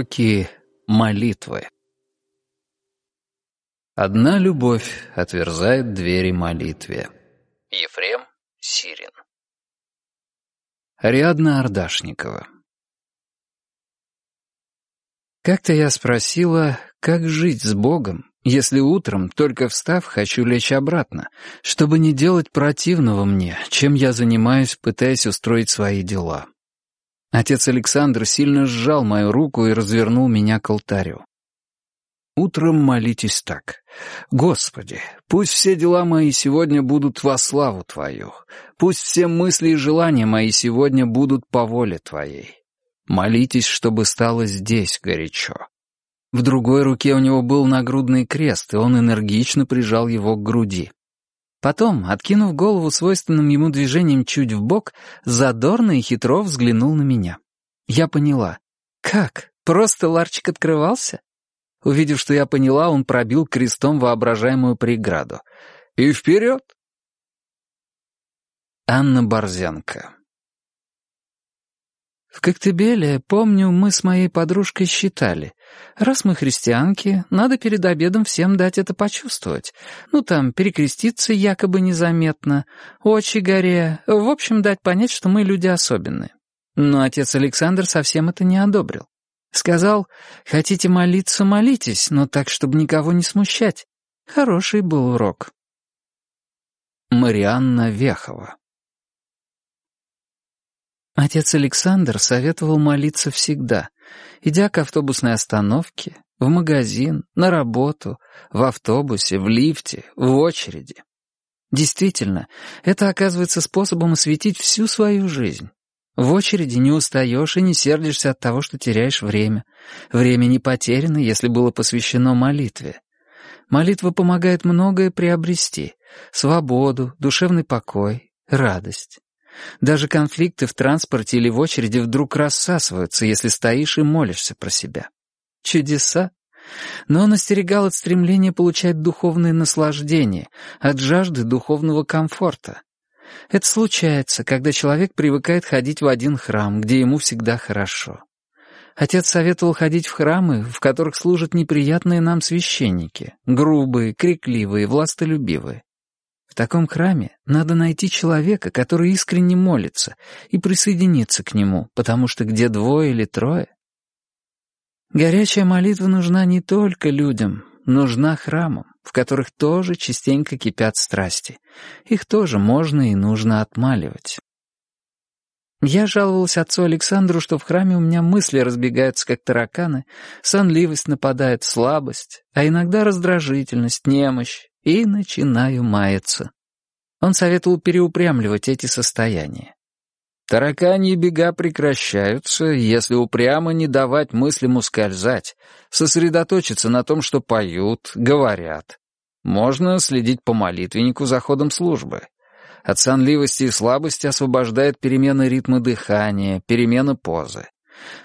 Уроки молитвы. Одна любовь отверзает двери молитве. Ефрем Сирин. Ариадна Ардашникова. Как-то я спросила, как жить с Богом, если утром, только встав, хочу лечь обратно, чтобы не делать противного мне, чем я занимаюсь, пытаясь устроить свои дела. Отец Александр сильно сжал мою руку и развернул меня к алтарю. Утром молитесь так. «Господи, пусть все дела мои сегодня будут во славу Твою. Пусть все мысли и желания мои сегодня будут по воле Твоей. Молитесь, чтобы стало здесь горячо». В другой руке у него был нагрудный крест, и он энергично прижал его к груди. Потом, откинув голову свойственным ему движением чуть в бок, задорно и хитро взглянул на меня. Я поняла. Как? Просто ларчик открывался? Увидев, что я поняла, он пробил крестом воображаемую преграду. И вперед! Анна Борзенко в Коктебеле, помню, мы с моей подружкой считали. Раз мы христианки, надо перед обедом всем дать это почувствовать. Ну, там, перекреститься якобы незаметно, очи горе, в общем, дать понять, что мы люди особенные. Но отец Александр совсем это не одобрил. Сказал, хотите молиться, молитесь, но так, чтобы никого не смущать. Хороший был урок. Марианна Вехова Отец Александр советовал молиться всегда, идя к автобусной остановке, в магазин, на работу, в автобусе, в лифте, в очереди. Действительно, это оказывается способом осветить всю свою жизнь. В очереди не устаешь и не сердишься от того, что теряешь время. Время не потеряно, если было посвящено молитве. Молитва помогает многое приобрести — свободу, душевный покой, радость. Даже конфликты в транспорте или в очереди вдруг рассасываются, если стоишь и молишься про себя. Чудеса. Но он остерегал от стремления получать духовное наслаждение, от жажды духовного комфорта. Это случается, когда человек привыкает ходить в один храм, где ему всегда хорошо. Отец советовал ходить в храмы, в которых служат неприятные нам священники, грубые, крикливые, властолюбивые. В таком храме надо найти человека, который искренне молится, и присоединиться к нему, потому что где двое или трое... Горячая молитва нужна не только людям, нужна храмам, в которых тоже частенько кипят страсти. Их тоже можно и нужно отмаливать. Я жаловалась отцу Александру, что в храме у меня мысли разбегаются, как тараканы, сонливость нападает, слабость, а иногда раздражительность, немощь, и начинаю маяться. Он советовал переупрямливать эти состояния. Тараканьи бега прекращаются, если упрямо не давать мыслям ускользать, сосредоточиться на том, что поют, говорят. Можно следить по молитвеннику за ходом службы. От сонливости и слабости освобождает перемена ритма дыхания, перемена позы.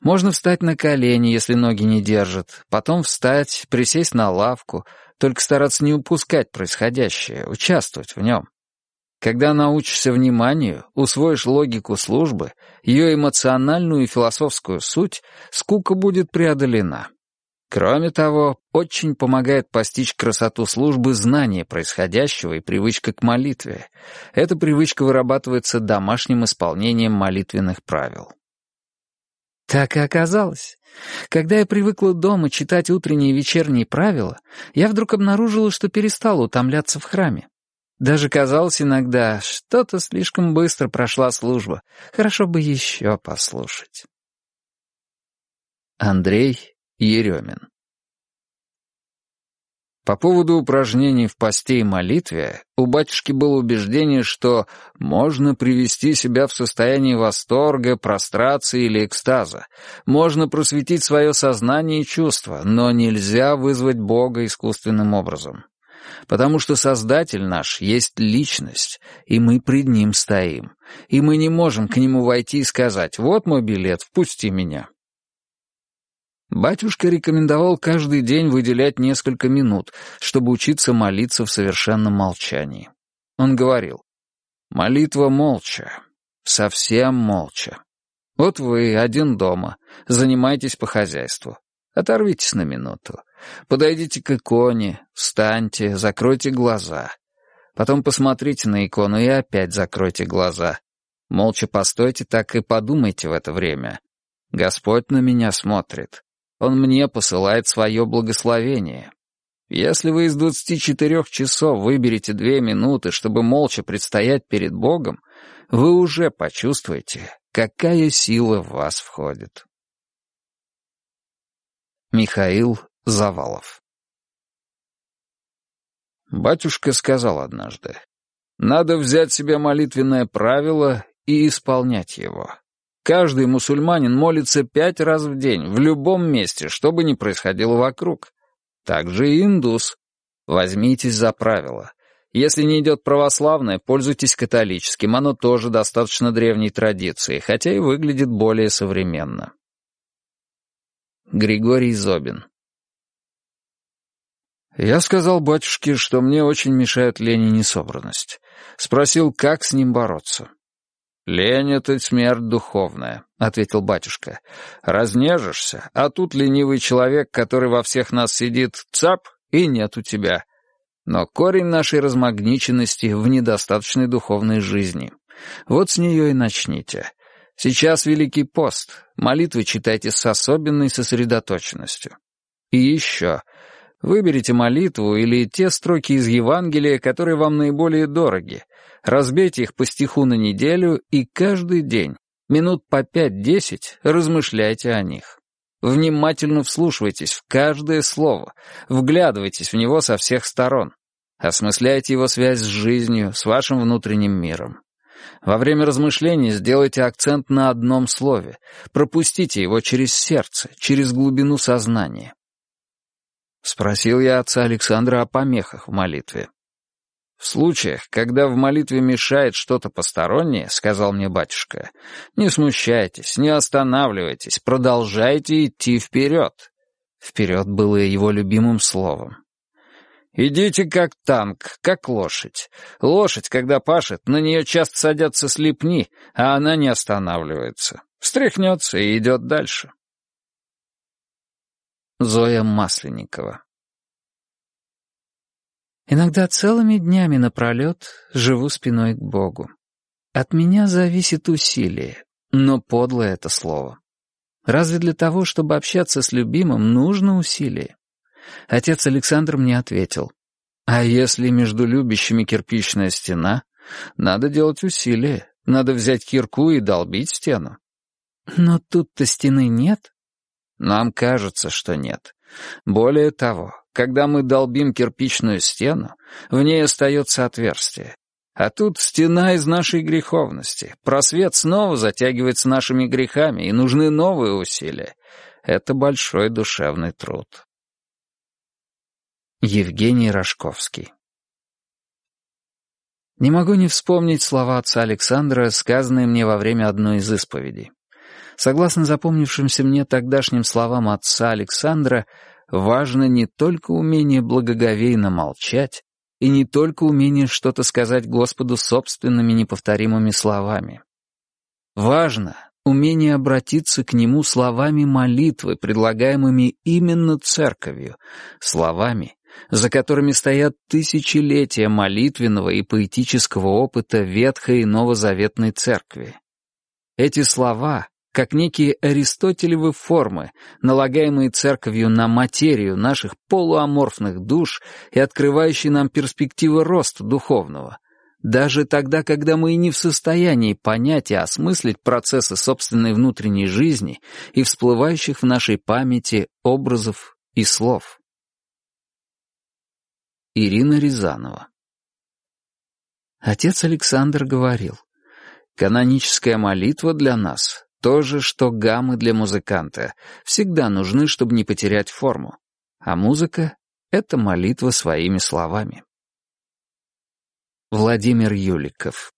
Можно встать на колени, если ноги не держат, потом встать, присесть на лавку, только стараться не упускать происходящее, участвовать в нем. Когда научишься вниманию, усвоишь логику службы, ее эмоциональную и философскую суть, скука будет преодолена. Кроме того, очень помогает постичь красоту службы знание происходящего и привычка к молитве. Эта привычка вырабатывается домашним исполнением молитвенных правил. Так и оказалось. Когда я привыкла дома читать утренние и вечерние правила, я вдруг обнаружила, что перестала утомляться в храме. Даже казалось иногда, что-то слишком быстро прошла служба. Хорошо бы еще послушать. Андрей Еремин по поводу упражнений в посте и молитве у батюшки было убеждение, что можно привести себя в состояние восторга, прострации или экстаза, можно просветить свое сознание и чувства, но нельзя вызвать Бога искусственным образом. Потому что Создатель наш есть личность, и мы пред Ним стоим, и мы не можем к Нему войти и сказать «Вот мой билет, впусти меня». Батюшка рекомендовал каждый день выделять несколько минут, чтобы учиться молиться в совершенном молчании. Он говорил, «Молитва молча, совсем молча. Вот вы один дома, занимайтесь по хозяйству. Оторвитесь на минуту. Подойдите к иконе, встаньте, закройте глаза. Потом посмотрите на икону и опять закройте глаза. Молча постойте так и подумайте в это время. Господь на меня смотрит. Он мне посылает свое благословение. Если вы из двадцати четырех часов выберете две минуты, чтобы молча предстоять перед Богом, вы уже почувствуете, какая сила в вас входит. Михаил Завалов Батюшка сказал однажды, «Надо взять себе молитвенное правило и исполнять его. Каждый мусульманин молится пять раз в день, в любом месте, что бы ни происходило вокруг. Так же и индус. Возьмитесь за правило. Если не идет православное, пользуйтесь католическим, оно тоже достаточно древней традиции, хотя и выглядит более современно. Григорий Зобин Я сказал батюшке, что мне очень мешает лень и несобранность. Спросил, как с ним бороться. «Лень — это смерть духовная», — ответил батюшка. «Разнежишься, а тут ленивый человек, который во всех нас сидит, цап, и нет у тебя. Но корень нашей размагниченности в недостаточной духовной жизни. Вот с нее и начните. Сейчас Великий пост, молитвы читайте с особенной сосредоточенностью. И еще, выберите молитву или те строки из Евангелия, которые вам наиболее дороги, разбейте их по стиху на неделю и каждый день, минут по пять-десять, размышляйте о них. Внимательно вслушивайтесь в каждое слово, вглядывайтесь в него со всех сторон. Осмысляйте его связь с жизнью, с вашим внутренним миром. Во время размышлений сделайте акцент на одном слове, пропустите его через сердце, через глубину сознания. Спросил я отца Александра о помехах в молитве. «В случаях, когда в молитве мешает что-то постороннее, — сказал мне батюшка, — не смущайтесь, не останавливайтесь, продолжайте идти вперед». Вперед было его любимым словом. «Идите как танк, как лошадь. Лошадь, когда пашет, на нее часто садятся слепни, а она не останавливается. Встряхнется и идет дальше». Зоя Масленникова Иногда целыми днями напролет живу спиной к Богу. От меня зависит усилие, но подлое это слово. Разве для того, чтобы общаться с любимым, нужно усилие? Отец Александр мне ответил, а если между любящими кирпичная стена, надо делать усилие, надо взять кирку и долбить стену. Но тут-то стены нет. Нам кажется, что нет. Более того, когда мы долбим кирпичную стену, в ней остается отверстие. А тут стена из нашей греховности. Просвет снова затягивается нашими грехами, и нужны новые усилия. Это большой душевный труд. Евгений Рожковский Не могу не вспомнить слова отца Александра, сказанные мне во время одной из исповедей. Согласно запомнившимся мне тогдашним словам отца Александра, важно не только умение благоговейно молчать и не только умение что-то сказать Господу собственными неповторимыми словами. Важно умение обратиться к Нему словами молитвы, предлагаемыми именно церковью, словами, за которыми стоят тысячелетия молитвенного и поэтического опыта Ветхой и Новозаветной Церкви. Эти слова как некие аристотелевы формы, налагаемые церковью на материю наших полуаморфных душ и открывающие нам перспективы роста духовного, даже тогда, когда мы и не в состоянии понять и осмыслить процессы собственной внутренней жизни и всплывающих в нашей памяти образов и слов. Ирина Рязанова Отец Александр говорил, «Каноническая молитва для нас то же, что гаммы для музыканта, всегда нужны, чтобы не потерять форму. А музыка — это молитва своими словами. Владимир Юликов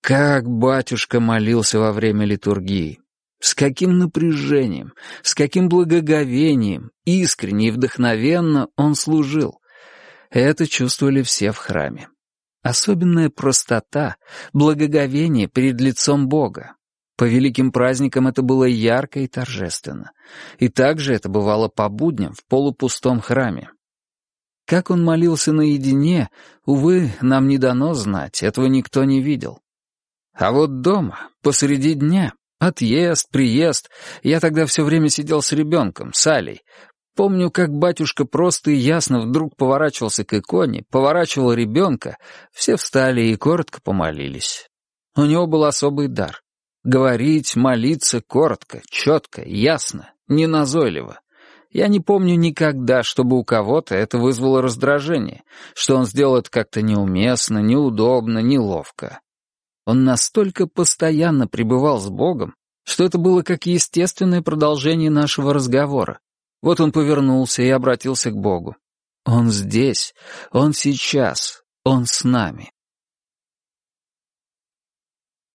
Как батюшка молился во время литургии! С каким напряжением, с каким благоговением, искренне и вдохновенно он служил. Это чувствовали все в храме. Особенная простота, благоговение перед лицом Бога. По великим праздникам это было ярко и торжественно. И также это бывало по будням в полупустом храме. Как он молился наедине, увы, нам не дано знать, этого никто не видел. А вот дома, посреди дня, отъезд, приезд, я тогда все время сидел с ребенком, с Алей. Помню, как батюшка просто и ясно вдруг поворачивался к иконе, поворачивал ребенка, все встали и коротко помолились. У него был особый дар. Говорить, молиться коротко, четко, ясно, не назойливо. Я не помню никогда, чтобы у кого-то это вызвало раздражение, что он сделал это как-то неуместно, неудобно, неловко. Он настолько постоянно пребывал с Богом, что это было как естественное продолжение нашего разговора. Вот он повернулся и обратился к Богу. Он здесь, он сейчас, он с нами.